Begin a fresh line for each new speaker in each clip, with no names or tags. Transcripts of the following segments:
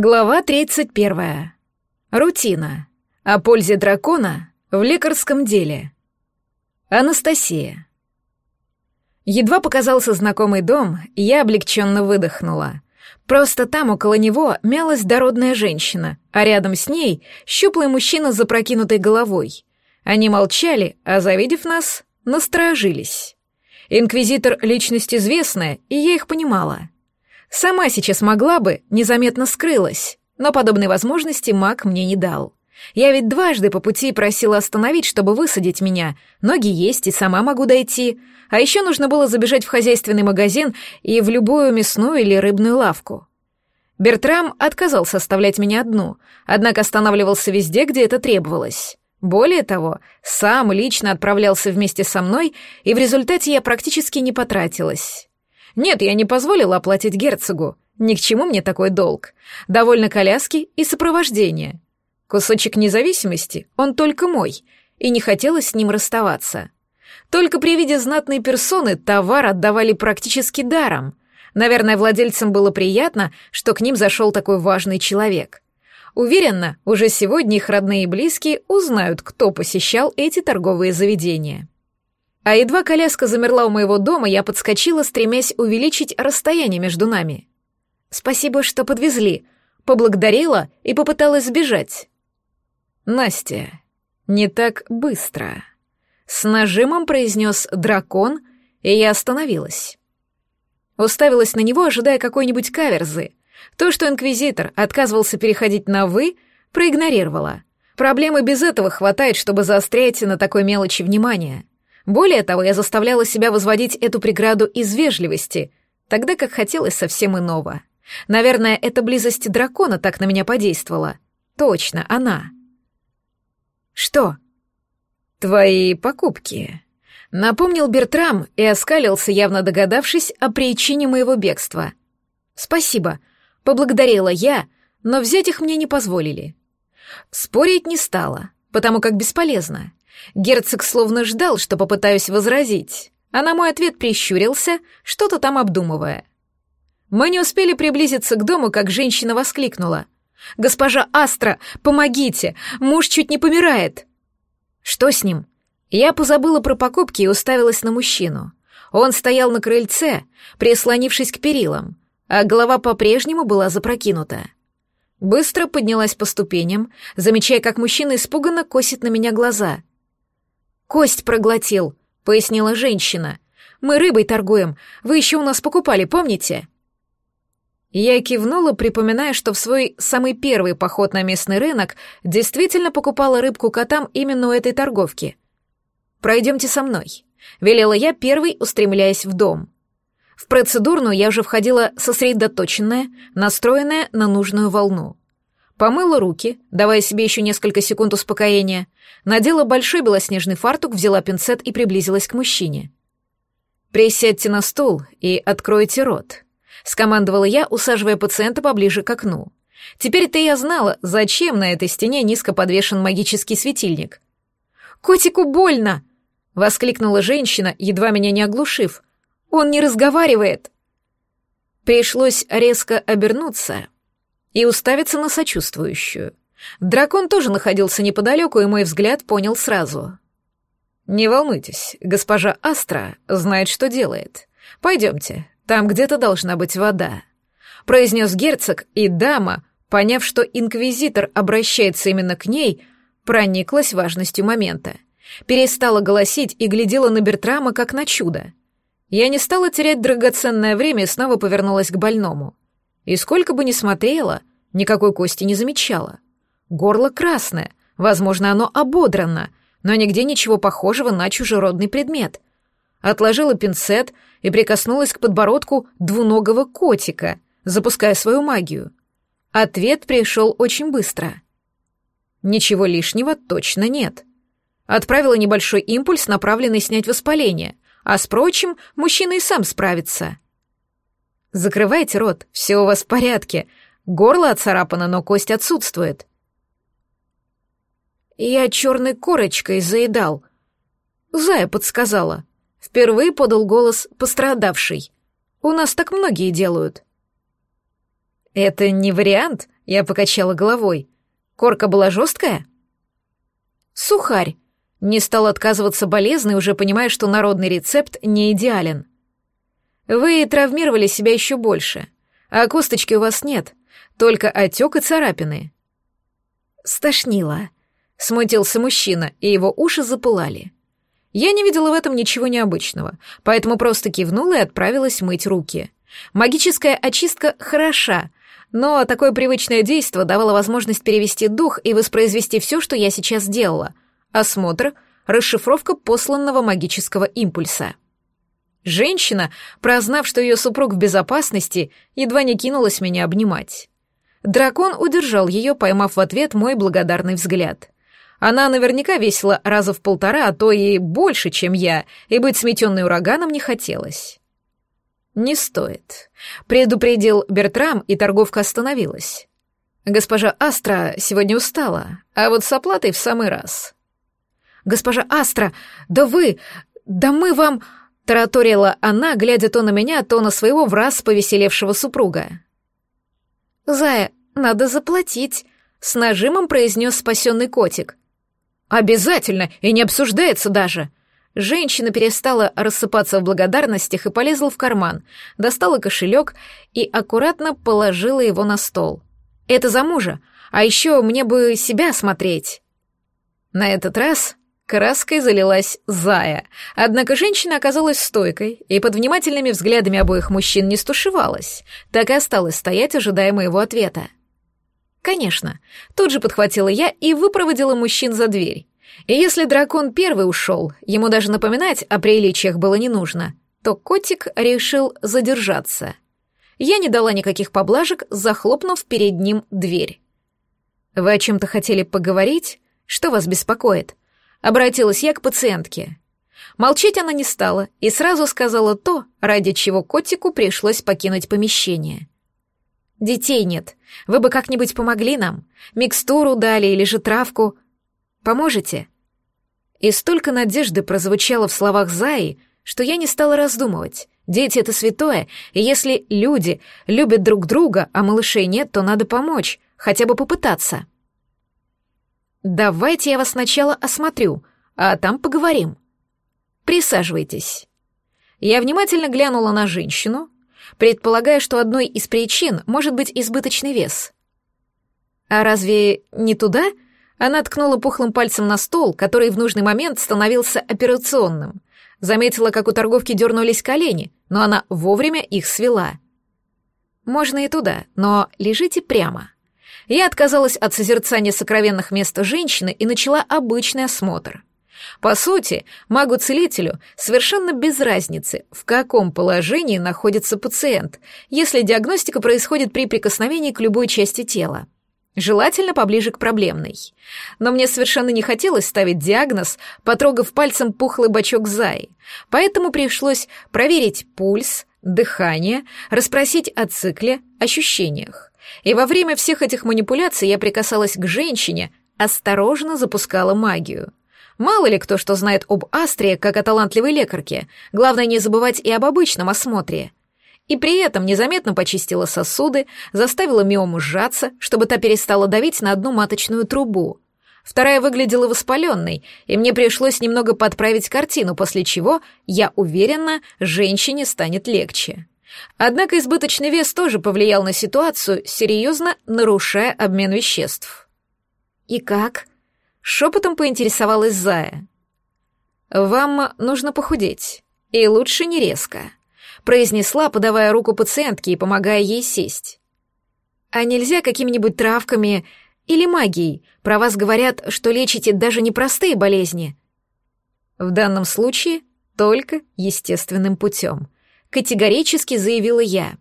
Глава 31. Рутина. О пользе дракона в лекарском деле. Анастасия. Едва показался знакомый дом, я облегченно выдохнула. Просто там около него мялась дородная женщина, а рядом с ней щуплый мужчина с запрокинутой головой. Они молчали, а завидев нас, насторожились. Инквизитор — личность известная, и я их понимала — Сама сейчас могла бы, незаметно скрылась, но подобной возможности маг мне не дал. Я ведь дважды по пути просила остановить, чтобы высадить меня. Ноги есть, и сама могу дойти. А еще нужно было забежать в хозяйственный магазин и в любую мясную или рыбную лавку. Бертрам отказался оставлять меня одну, однако останавливался везде, где это требовалось. Более того, сам лично отправлялся вместе со мной, и в результате я практически не потратилась. Нет, я не позволила оплатить герцогу. Ни к чему мне такой долг. Довольно коляски и сопровождение. Кусочек независимости, он только мой, и не хотелось с ним расставаться. Только при виде знатной персоны товар отдавали практически даром. Наверное, владельцам было приятно, что к ним зашел такой важный человек. Уверена, уже сегодня их родные и близкие узнают, кто посещал эти торговые заведения. А едва коляска замерла у моего дома, я подскочила, стремясь увеличить расстояние между нами. «Спасибо, что подвезли», поблагодарила и попыталась сбежать. «Настя, не так быстро», — с нажимом произнес дракон, и я остановилась. Уставилась на него, ожидая какой-нибудь каверзы. То, что инквизитор отказывался переходить на «вы», проигнорировала. Проблемы без этого хватает, чтобы заострять на такой мелочи внимание. Более того, я заставляла себя возводить эту преграду из вежливости, тогда как хотелось совсем иного. Наверное, эта близость дракона так на меня подействовала. Точно, она. Что? Твои покупки. Напомнил Бертрам и оскалился, явно догадавшись о причине моего бегства. Спасибо. Поблагодарила я, но взять их мне не позволили. Спорить не стала, потому как бесполезно. Герцог словно ждал, что попытаюсь возразить, а на мой ответ прищурился, что-то там обдумывая. Мы не успели приблизиться к дому, как женщина воскликнула. «Госпожа Астра, помогите! Муж чуть не помирает!» «Что с ним?» Я позабыла про покупки и уставилась на мужчину. Он стоял на крыльце, прислонившись к перилам, а голова по-прежнему была запрокинута. Быстро поднялась по ступеням, замечая, как мужчина испуганно косит на меня глаза. «Кость проглотил», — пояснила женщина. «Мы рыбой торгуем. Вы еще у нас покупали, помните?» Я кивнула, припоминая, что в свой самый первый поход на местный рынок действительно покупала рыбку котам именно у этой торговки. «Пройдемте со мной», — велела я первой, устремляясь в дом. В процедурную я уже входила сосредоточенная, настроенная на нужную волну — помыла руки, давая себе еще несколько секунд успокоения, надела большой белоснежный фартук, взяла пинцет и приблизилась к мужчине. «Присядьте на стул и откройте рот», — скомандовала я, усаживая пациента поближе к окну. Теперь-то я знала, зачем на этой стене низко подвешен магический светильник. «Котику больно!» — воскликнула женщина, едва меня не оглушив. «Он не разговаривает!» Пришлось резко обернуться, и уставиться на сочувствующую. Дракон тоже находился неподалеку, и мой взгляд понял сразу. «Не волнуйтесь, госпожа Астра знает, что делает. Пойдемте, там где-то должна быть вода», — произнес герцог, и дама, поняв, что инквизитор обращается именно к ней, прониклась важностью момента. Перестала голосить и глядела на Бертрама как на чудо. Я не стала терять драгоценное время и снова повернулась к больному. И сколько бы ни смотрела, никакой кости не замечала. Горло красное, возможно, оно ободрано, но нигде ничего похожего на чужеродный предмет. Отложила пинцет и прикоснулась к подбородку двуногого котика, запуская свою магию. Ответ пришел очень быстро. Ничего лишнего точно нет. Отправила небольшой импульс, направленный снять воспаление, а с прочим мужчина и сам справится. Закрывайте рот, все у вас в порядке. Горло отцарапано, но кость отсутствует. Я черной корочкой заедал. Зая подсказала. Впервые подал голос пострадавший. У нас так многие делают. Это не вариант, я покачала головой. Корка была жесткая? Сухарь. Не стал отказываться болезный, уже понимая, что народный рецепт не идеален. Вы травмировали себя еще больше. А косточки у вас нет, только отек и царапины. Стошнило. Смутился мужчина, и его уши запылали. Я не видела в этом ничего необычного, поэтому просто кивнула и отправилась мыть руки. Магическая очистка хороша, но такое привычное действо давало возможность перевести дух и воспроизвести все, что я сейчас делала. Осмотр, расшифровка посланного магического импульса. Женщина, прознав, что ее супруг в безопасности, едва не кинулась меня обнимать. Дракон удержал ее, поймав в ответ мой благодарный взгляд. Она наверняка весила раза в полтора, а то и больше, чем я, и быть сметенной ураганом не хотелось. «Не стоит», — предупредил Бертрам, и торговка остановилась. «Госпожа Астра сегодня устала, а вот с оплатой в самый раз». «Госпожа Астра, да вы... да мы вам...» Тараторила она, глядя то на меня, то на своего в раз повеселевшего супруга. «Зая, надо заплатить», — с нажимом произнес спасенный котик. «Обязательно, и не обсуждается даже». Женщина перестала рассыпаться в благодарностях и полезла в карман, достала кошелек и аккуратно положила его на стол. «Это за мужа, а еще мне бы себя смотреть». На этот раз Краской залилась Зая. Однако женщина оказалась стойкой и под внимательными взглядами обоих мужчин не стушевалась, так и осталась стоять, ожидая моего ответа. «Конечно». Тут же подхватила я и выпроводила мужчин за дверь. И если дракон первый ушел, ему даже напоминать о приличиях было не нужно, то котик решил задержаться. Я не дала никаких поблажек, захлопнув перед ним дверь. «Вы о чем-то хотели поговорить? Что вас беспокоит?» Обратилась я к пациентке. Молчать она не стала и сразу сказала то, ради чего котику пришлось покинуть помещение. «Детей нет. Вы бы как-нибудь помогли нам? Микстуру дали или же травку? Поможете?» И столько надежды прозвучало в словах Заи, что я не стала раздумывать. Дети — это святое, и если люди любят друг друга, а малышей нет, то надо помочь, хотя бы попытаться. «Давайте я вас сначала осмотрю, а там поговорим. Присаживайтесь». Я внимательно глянула на женщину, предполагая, что одной из причин может быть избыточный вес. «А разве не туда?» Она ткнула пухлым пальцем на стол, который в нужный момент становился операционным. Заметила, как у торговки дернулись колени, но она вовремя их свела. «Можно и туда, но лежите прямо». Я отказалась от созерцания сокровенных мест женщины и начала обычный осмотр. По сути, магу-целителю совершенно без разницы, в каком положении находится пациент, если диагностика происходит при прикосновении к любой части тела. Желательно поближе к проблемной. Но мне совершенно не хотелось ставить диагноз, потрогав пальцем пухлый бочок зай. поэтому пришлось проверить пульс, дыхание, расспросить о цикле, ощущениях. И во время всех этих манипуляций я прикасалась к женщине, осторожно запускала магию. Мало ли кто что знает об Астрии, как о талантливой лекарке. Главное не забывать и об обычном осмотре. И при этом незаметно почистила сосуды, заставила миому сжаться, чтобы та перестала давить на одну маточную трубу. Вторая выглядела воспаленной, и мне пришлось немного подправить картину, после чего, я уверена, женщине станет легче. Однако избыточный вес тоже повлиял на ситуацию, серьезно нарушая обмен веществ. «И как?» — шепотом поинтересовалась Зая. «Вам нужно похудеть, и лучше не резко», — произнесла, подавая руку пациентке и помогая ей сесть. «А нельзя какими-нибудь травками или магией? Про вас говорят, что лечите даже непростые болезни». «В данном случае только естественным путем», Категорически заявила я.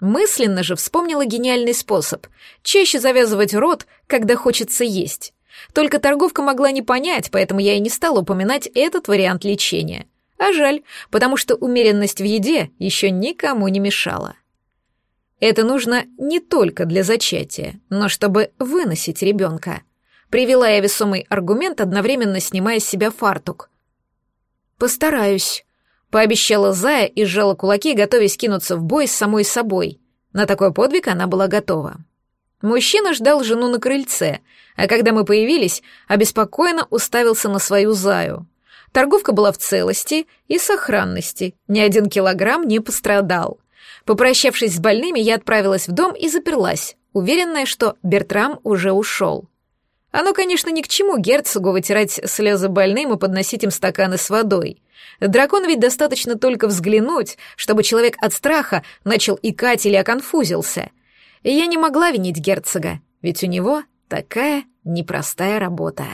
Мысленно же вспомнила гениальный способ — чаще завязывать рот, когда хочется есть. Только торговка могла не понять, поэтому я и не стала упоминать этот вариант лечения. А жаль, потому что умеренность в еде еще никому не мешала. Это нужно не только для зачатия, но чтобы выносить ребенка. Привела я весомый аргумент, одновременно снимая с себя фартук. «Постараюсь», Пообещала Зая и сжала кулаки, готовясь кинуться в бой с самой собой. На такой подвиг она была готова. Мужчина ждал жену на крыльце, а когда мы появились, обеспокоенно уставился на свою Заю. Торговка была в целости и сохранности, ни один килограмм не пострадал. Попрощавшись с больными, я отправилась в дом и заперлась, уверенная, что Бертрам уже ушел. Оно, конечно, ни к чему герцогу вытирать слезы больным и подносить им стаканы с водой — Дракон ведь достаточно только взглянуть, чтобы человек от страха начал икать или оконфузился. И я не могла винить герцога, ведь у него такая непростая работа.